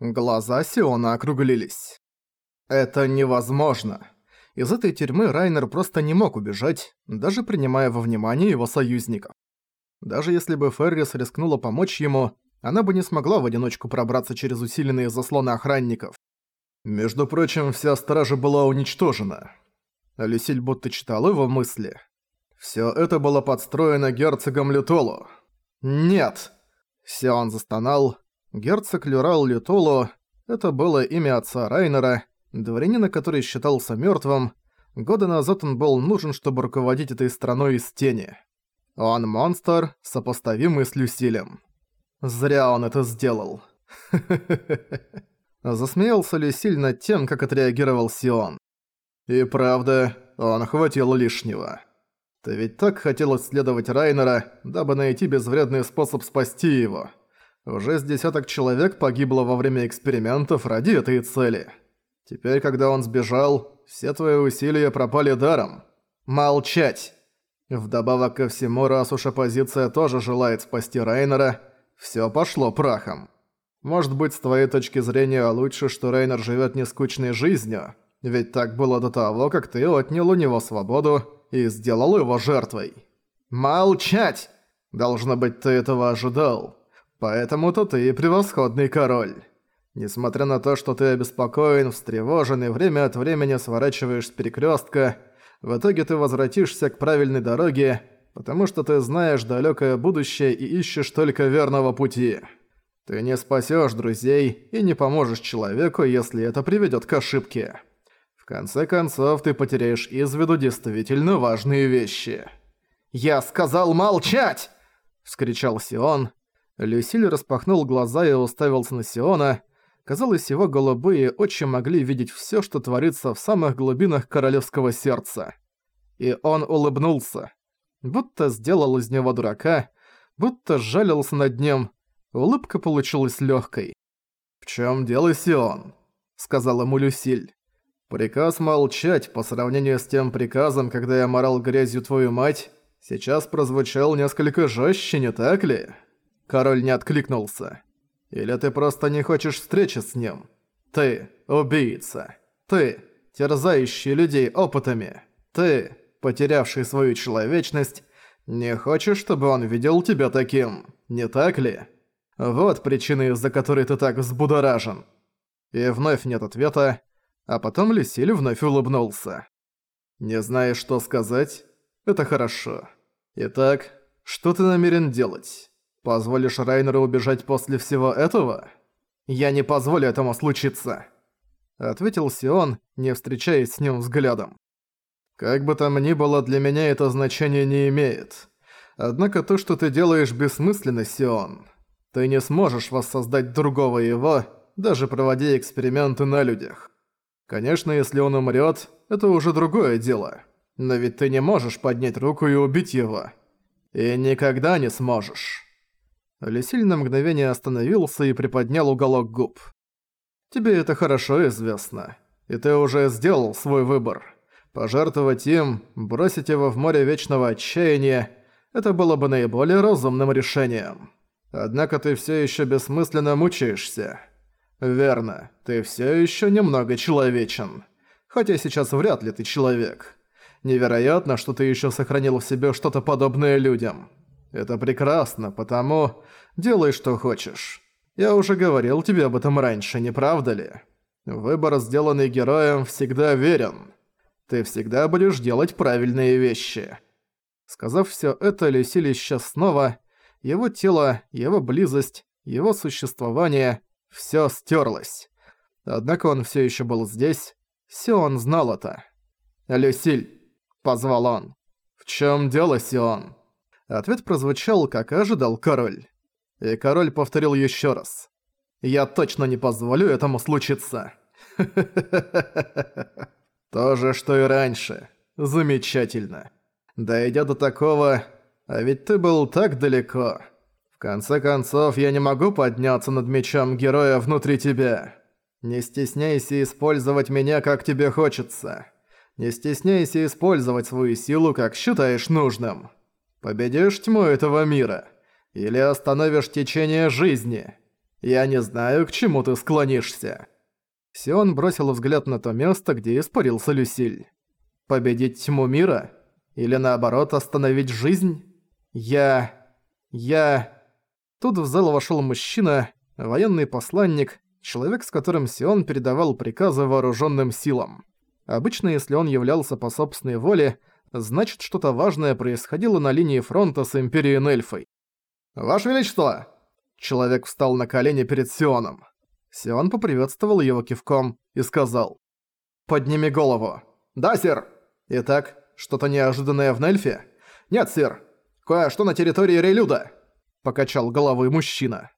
Глаза Сиона округлились. «Это невозможно. Из этой тюрьмы Райнер просто не мог убежать, даже принимая во внимание его союзников. Даже если бы Феррис рискнула помочь ему, она бы не смогла в одиночку пробраться через усиленные заслоны охранников. Между прочим, вся стража была уничтожена. Люсиль будто читал его мысли. Всё это было подстроено герцогом Лютолу. «Нет!» Сион застонал. Герцог Люрал Лютолу — это было имя отца Райнера, дворянина, который считался мёртвым. Года назад он был нужен, чтобы руководить этой страной из тени. Он монстр, сопоставимый с Люсилем. Зря он это сделал. Засмеялся Люсиль над тем, как отреагировал Сион. И правда, он хватил лишнего. Ты ведь так хотел исследовать Райнера, дабы найти безвредный способ спасти его. Уже с десяток человек погибло во время экспериментов ради этой цели. Теперь, когда он сбежал, все твои усилия пропали даром. Молчать! Вдобавок ко всему, раз уж оппозиция тоже желает спасти Райнера, всё пошло прахом. Может быть, с твоей точки зрения лучше, что Рейнер живёт нескучной жизнью, ведь так было до того, как ты отнял у него свободу и сделал его жертвой. Молчать! Должно быть, ты этого ожидал. Поэтому-то ты и превосходный король. Несмотря на то, что ты обеспокоен, встревожен и время от времени сворачиваешь с перекрёстка, в итоге ты возвратишься к правильной дороге, потому что ты знаешь далёкое будущее и ищешь только верного пути. Ты не спасёшь друзей и не поможешь человеку, если это приведёт к ошибке конце концов, ты потеряешь из виду действительно важные вещи. «Я сказал молчать!» – вскричал Сион. Люсиль распахнул глаза и уставился на Сиона. Казалось, его голубые очи могли видеть всё, что творится в самых глубинах королевского сердца. И он улыбнулся. Будто сделал из него дурака, будто жалился над ним. Улыбка получилась лёгкой. «В чём дело, Сион?» – сказал ему Люсиль. Приказ молчать по сравнению с тем приказом, когда я морал грязью твою мать, сейчас прозвучал несколько жестче, не так ли? Король не откликнулся. Или ты просто не хочешь встречи с ним? Ты – убийца. Ты – терзающий людей опытами. Ты, потерявший свою человечность, не хочешь, чтобы он видел тебя таким, не так ли? Вот причина, из-за которой ты так взбудоражен. И вновь нет ответа, а потом Люсиль вновь улыбнулся. «Не знаешь, что сказать? Это хорошо. Итак, что ты намерен делать? Позволишь Райнеру убежать после всего этого? Я не позволю этому случиться!» Ответил Сион, не встречаясь с ним взглядом. «Как бы там ни было, для меня это значение не имеет. Однако то, что ты делаешь, бессмысленно, Сион. Ты не сможешь воссоздать другого его, даже проводя эксперименты на людях. Конечно, если он умрет, это уже другое дело. Но ведь ты не можешь поднять руку и убить его. И никогда не сможешь. Лисиль на мгновение остановился и приподнял уголок губ. Тебе это хорошо известно. И ты уже сделал свой выбор. Пожертвовать им, бросить его в море вечного отчаяния – это было бы наиболее разумным решением. Однако ты все еще бессмысленно мучаешься. «Верно, ты все еще немного человечен. Хотя сейчас вряд ли ты человек. Невероятно, что ты еще сохранил в себе что-то подобное людям. Это прекрасно, потому делай, что хочешь. Я уже говорил тебе об этом раньше, не правда ли? Выбор, сделанный героем, всегда верен. Ты всегда будешь делать правильные вещи». Сказав все это, Люсиль исчез снова. Его тело, его близость, его существование – Всё стёрлось. Однако он всё ещё был здесь. Сион знал это. «Люсиль!» – позвал он. «В чём дело, Сион?» Ответ прозвучал, как и ожидал король. И король повторил ещё раз. «Я точно не позволю этому случиться!» То же, что и раньше. Замечательно. Дойдя до такого... А ведь ты был так далеко конце концов, я не могу подняться над мечом героя внутри тебя. Не стесняйся использовать меня, как тебе хочется. Не стесняйся использовать свою силу, как считаешь нужным. Победишь тьму этого мира. Или остановишь течение жизни. Я не знаю, к чему ты склонишься». Сион бросил взгляд на то место, где испарился Люсиль. «Победить тьму мира? Или наоборот, остановить жизнь? Я... я...» Тут в зал вошел мужчина, военный посланник, человек, с которым Сион передавал приказы вооруженным силам. Обычно, если он являлся по собственной воле, значит, что-то важное происходило на линии фронта с Империей Нельфой. «Ваше Величество!» Человек встал на колени перед Сионом. Сион поприветствовал его кивком и сказал. «Подними голову». «Да, сир!» «Итак, что-то неожиданное в Нельфе?» «Нет, сир. Кое-что на территории Релюда». — покачал головой мужчина.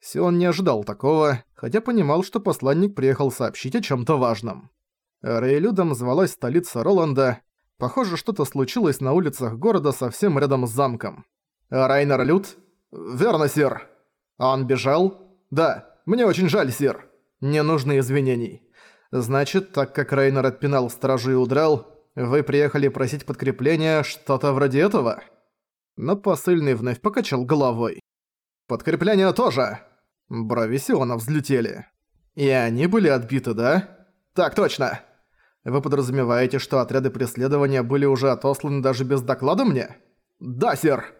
Сион не ожидал такого, хотя понимал, что посланник приехал сообщить о чем то важном. Рейлюдом звалась столица Роланда. Похоже, что-то случилось на улицах города совсем рядом с замком. «Райнер Люд?» «Верно, сир». «Он бежал?» «Да. Мне очень жаль, сир. Не нужно извинений. Значит, так как Райнер отпинал стражу и удрал, вы приехали просить подкрепления, что-то вроде этого?» но посыльный вновь покачал головой. «Подкрепление тоже!» Брови Сиона взлетели. «И они были отбиты, да?» «Так точно!» «Вы подразумеваете, что отряды преследования были уже отосланы даже без доклада мне?» «Да, сэр!»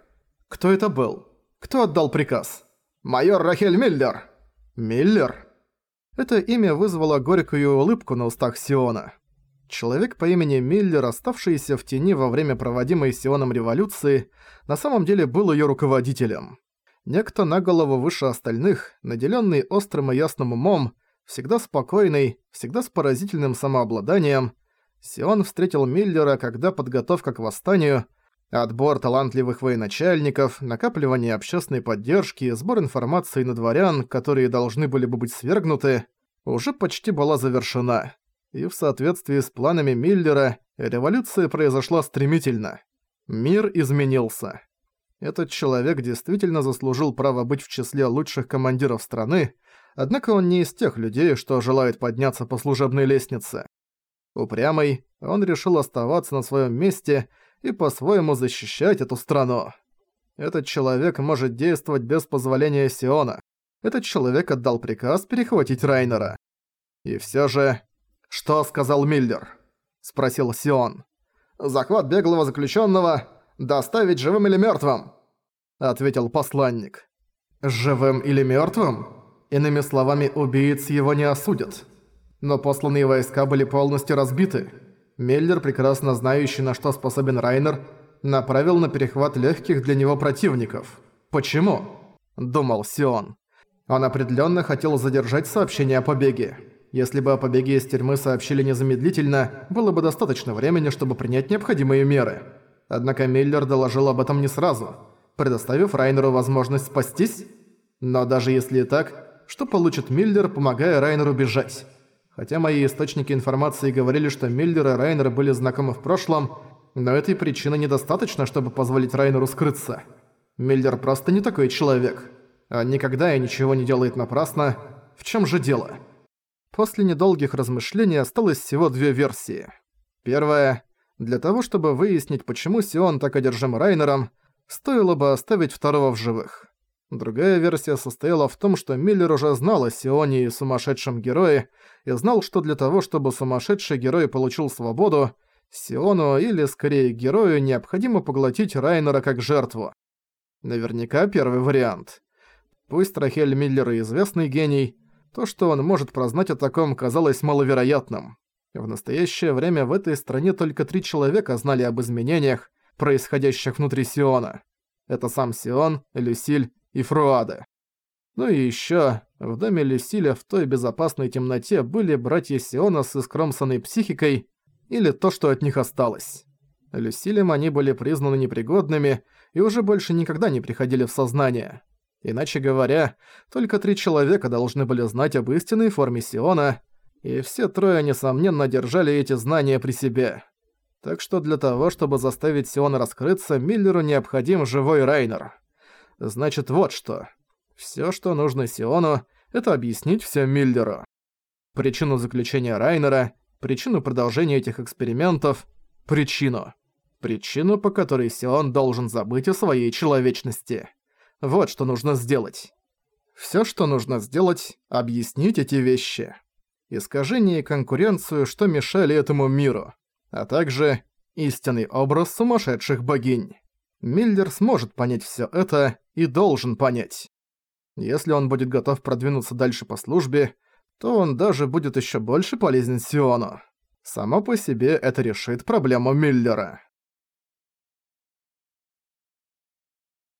«Кто это был? Кто отдал приказ?» «Майор Рахель Миллер!» «Миллер?» Это имя вызвало горькую улыбку на устах Сиона. Человек по имени Миллер, оставшийся в тени во время проводимой Сионом революции, на самом деле был ее руководителем. Некто на голову выше остальных, наделенный острым и ясным умом, всегда спокойный, всегда с поразительным самообладанием, Сион встретил Миллера, когда подготовка к восстанию, отбор талантливых военачальников, накапливание общественной поддержки, сбор информации на дворян, которые должны были бы быть свергнуты, уже почти была завершена и в соответствии с планами Миллера революция произошла стремительно. Мир изменился. Этот человек действительно заслужил право быть в числе лучших командиров страны, однако он не из тех людей, что желают подняться по служебной лестнице. Упрямый, он решил оставаться на своем месте и по-своему защищать эту страну. Этот человек может действовать без позволения Сиона. Этот человек отдал приказ перехватить Райнера. И все же «Что сказал Миллер?» – спросил Сион. «Захват беглого заключенного доставить живым или мертвым?» – ответил посланник. «Живым или мертвым? Иными словами, убийц его не осудят. Но посланные войска были полностью разбиты. Миллер, прекрасно знающий, на что способен Райнер, направил на перехват легких для него противников. Почему?» – думал Сион. Он определенно хотел задержать сообщение о побеге. Если бы о побеге из тюрьмы сообщили незамедлительно, было бы достаточно времени, чтобы принять необходимые меры. Однако Миллер доложил об этом не сразу, предоставив Райнеру возможность спастись. Но даже если и так, что получит Миллер, помогая Райнеру бежать? Хотя мои источники информации говорили, что Миллер и Райнер были знакомы в прошлом, но этой причины недостаточно, чтобы позволить Райнеру скрыться. Миллер просто не такой человек. Он никогда и ничего не делает напрасно. В чем же дело? После недолгих размышлений осталось всего две версии. Первая. Для того, чтобы выяснить, почему Сион так одержим Райнером, стоило бы оставить второго в живых. Другая версия состояла в том, что Миллер уже знал о Сионе и сумасшедшем герое, и знал, что для того, чтобы сумасшедший герой получил свободу, Сиону или, скорее, герою необходимо поглотить Райнера как жертву. Наверняка первый вариант. Пусть Рахель Миллер и известный гений, то, что он может прознать о таком, казалось маловероятным. В настоящее время в этой стране только три человека знали об изменениях, происходящих внутри Сиона. Это сам Сион, Люсиль и Фруаде. Ну и ещё, в доме Люсиля в той безопасной темноте были братья Сиона с искромсанной психикой, или то, что от них осталось. Люсилем они были признаны непригодными и уже больше никогда не приходили в сознание. Иначе говоря, только три человека должны были знать об истинной форме Сиона, и все трое, несомненно, держали эти знания при себе. Так что для того, чтобы заставить Сиона раскрыться, Миллеру необходим живой Райнер. Значит, вот что. Всё, что нужно Сиону, это объяснить всё Миллеру. Причину заключения Райнера, причину продолжения этих экспериментов, причину. Причину, по которой Сион должен забыть о своей человечности. Вот что нужно сделать. Всё, что нужно сделать, объяснить эти вещи. Искажение и конкуренцию, что мешали этому миру, а также истинный образ сумасшедших богинь. Миллер сможет понять всё это и должен понять. Если он будет готов продвинуться дальше по службе, то он даже будет ещё больше полезен Сиону. Само по себе это решит проблему Миллера.